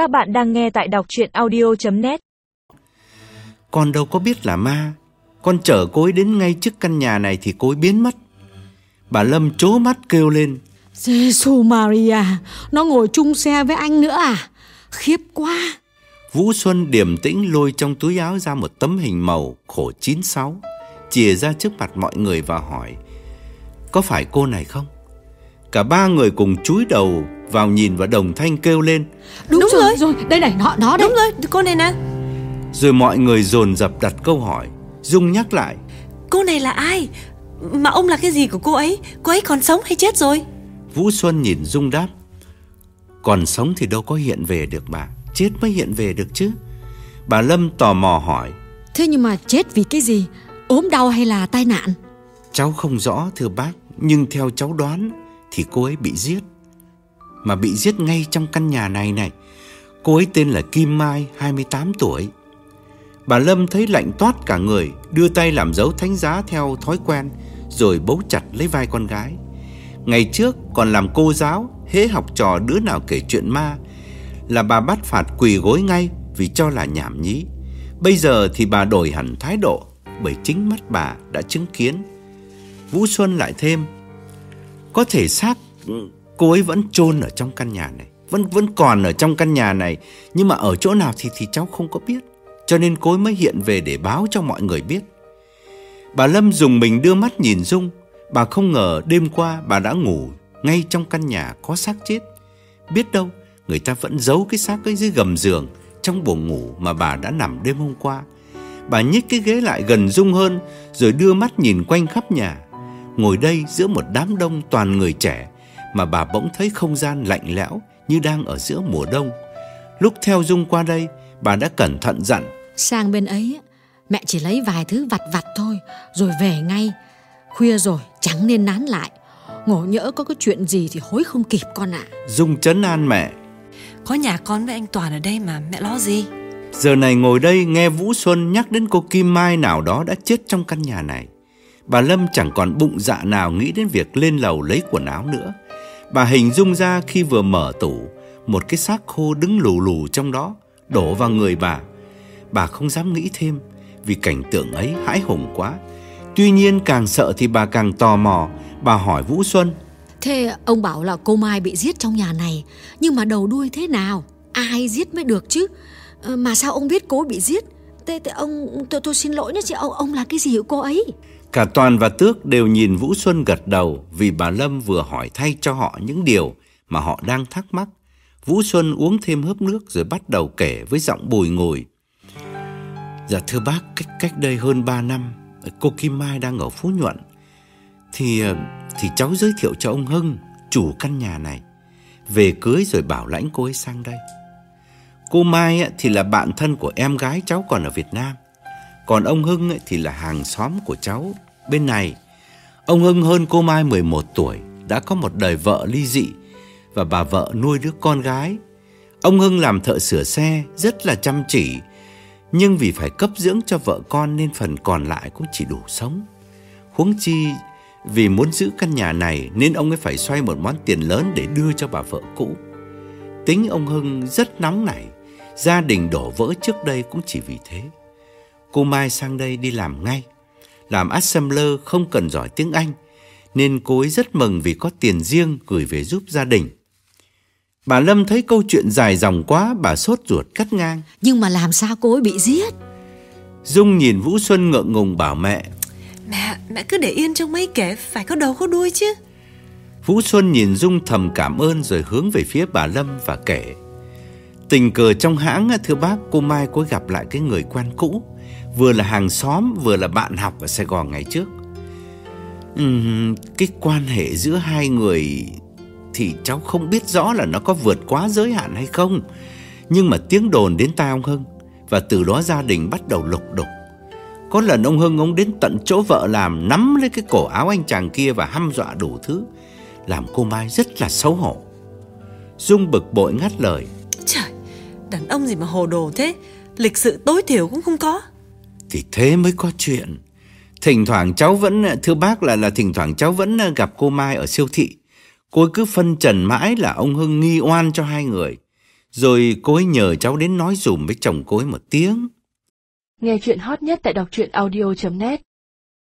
Các bạn đang nghe tại đọc chuyện audio.net Con đâu có biết là ma Con chở cô ấy đến ngay trước căn nhà này Thì cô ấy biến mất Bà Lâm chố mắt kêu lên Giêsu Maria, nó ngồi chung xe với anh nữa à? Khiếp quá. Vũ Xuân điềm tĩnh lôi trong túi áo ra một tấm hình màu khổ 96 Chìa ra trước mặt mọi người và hỏi Có phải cô này không? Cả ba người cùng chúi đầu vào nhìn và đồng thanh kêu lên. Đúng, Đúng rồi, rồi. rồi, đây này, nó, nó đấy. Đúng rồi, cô này nè. Rồi mọi người dồn dập đặt câu hỏi. Dung nhắc lại. Cô này là ai? Mà ông là cái gì của cô ấy? Cô ấy còn sống hay chết rồi? Vũ Xuân nhìn Dung đáp. Còn sống thì đâu có hiện về được bà. Chết mới hiện về được chứ. Bà Lâm tò mò hỏi. Thế nhưng mà chết vì cái gì? ốm đau hay là tai nạn? Cháu không rõ thưa bác. Nhưng theo cháu đoán Thì cô ấy bị giết mà bị giết ngay trong căn nhà này này. Cô ấy tên là Kim Mai 28 tuổi. Bà Lâm thấy lạnh toát cả người, Đưa tay làm dấu thánh giá theo thói quen, Rồi bấu chặt lấy vai con gái. Ngày trước còn làm cô giáo, Hễ học trò đứa nào kể chuyện ma, Là bà bắt phạt quỳ gối ngay Vì cho là nhảm nhí. Bây giờ thì bà đổi hẳn thái độ, Bởi chính mắt bà đã chứng kiến. Vũ Xuân lại thêm, Có thể xác cô ấy vẫn chôn ở trong căn nhà này, Vẫn vẫn còn ở trong căn nhà này. Nhưng mà ở chỗ nào thì thì cháu không có biết. Cho nên cô ấy mới hiện về để báo cho mọi người biết. Bà Lâm dùng mình đưa mắt nhìn Dung. Bà không ngờ đêm qua bà đã ngủ Ngay trong căn nhà có xác chết. Biết đâu, người ta vẫn giấu cái xác ấy dưới gầm giường Trong buồng ngủ mà bà đã nằm đêm hôm qua. Bà nhích cái ghế lại gần Dung hơn, Rồi đưa mắt nhìn quanh khắp nhà. Ngồi đây giữa một đám đông toàn người trẻ mà bà bỗng thấy không gian lạnh lẽo Như đang ở giữa mùa đông Lúc theo Dung qua đây Bà đã cẩn thận dặn Sang bên ấy, mẹ chỉ lấy vài thứ vặt vặt thôi, rồi về ngay. Khuya rồi, chẳng nên nán lại. Ngộ nhỡ có cái chuyện gì thì hối không kịp con ạ. Dung chấn an mẹ Có nhà con với anh Toàn ở đây mà mẹ lo gì Giờ này ngồi đây nghe Vũ Xuân nhắc đến cô Kim Mai nào đó đã chết trong căn nhà này. Bà Lâm chẳng còn bụng dạ nào nghĩ đến việc lên lầu lấy quần áo nữa. Bà hình dung ra khi vừa mở tủ, một cái xác khô đứng lù lù trong đó, đổ vào người bà. Bà không dám nghĩ thêm, vì cảnh tượng ấy hãi hùng quá. Tuy nhiên càng sợ thì bà càng tò mò, bà hỏi Vũ Xuân. Thế ông bảo là cô Mai bị giết trong nhà này, nhưng mà đầu đuôi thế nào? Ai giết mới được chứ? Ờ, mà sao ông biết cô bị giết? Thế, thế ông tôi, tôi xin lỗi nhé chị ông ông là cái gì của cô ấy? Cả Toàn và Tước đều nhìn Vũ Xuân gật đầu vì bà Lâm vừa hỏi thay cho họ những điều mà họ đang thắc mắc. Vũ Xuân uống thêm hớp nước rồi bắt đầu kể với giọng bồi ngồi Dạ thưa bác, cách cách đây hơn 3 năm, cô Kim Mai đang ở Phú Nhuận. Thì thì cháu giới thiệu cho ông Hưng, chủ căn nhà này, về cưới rồi bảo lãnh cô ấy sang đây. Cô Mai thì là bạn thân của em gái cháu còn ở Việt Nam. Còn ông Hưng ấy, thì là hàng xóm của cháu bên này. Ông Hưng hơn cô Mai 11 tuổi, đã có một đời vợ ly dị và bà vợ nuôi đứa con gái. Ông Hưng làm thợ sửa xe, rất là chăm chỉ, nhưng vì phải cấp dưỡng cho vợ con nên phần còn lại cũng chỉ đủ sống. Huống chi vì muốn giữ căn nhà này nên ông ấy phải xoay một món tiền lớn để đưa cho bà vợ cũ. Tính ông Hưng rất nóng nảy, gia đình đổ vỡ trước đây cũng chỉ vì thế. Cô Mai sang đây đi làm ngay. Làm assembler không cần giỏi tiếng Anh, nên cô ấy rất mừng vì có tiền riêng gửi về giúp gia đình. Bà Lâm thấy câu chuyện dài dòng quá, bà sốt ruột cắt ngang. Nhưng mà làm sao cô ấy bị giết? Dung nhìn Vũ Xuân ngượng ngùng bảo mẹ. Mẹ, mẹ cứ để yên trong mấy kể Phải có đầu có đuôi chứ Vũ Xuân nhìn Dung thầm cảm ơn rồi hướng về phía bà Lâm và kể. Tình cờ trong hãng, thưa bác, cô Mai có gặp lại cái người quen cũ. Vừa là hàng xóm, vừa là bạn học ở Sài Gòn ngày trước. Ừm, cái quan hệ giữa hai người thì cháu không biết rõ là nó có vượt quá giới hạn hay không. Nhưng mà tiếng đồn đến tai ông Hưng và từ đó gia đình bắt đầu lục đục. Có lần ông Hưng ông đến tận chỗ vợ làm nắm lấy cái cổ áo anh chàng kia và hăm dọa đủ thứ, làm cô Mai rất là xấu hổ. Dung bực bội ngắt lời, Trời, đàn ông gì mà hồ đồ thế Lịch sự tối thiểu cũng không có thì thế mới có chuyện. Thỉnh thoảng cháu vẫn, thưa bác, là là thỉnh thoảng cháu vẫn gặp cô Mai ở siêu thị. Cô ấy cứ phân trần mãi là ông Hưng nghi oan cho hai người. Rồi cô ấy nhờ cháu đến nói dùm với chồng cô ấy một tiếng. Nghe chuyện hot nhất tại đọc truyện audio.net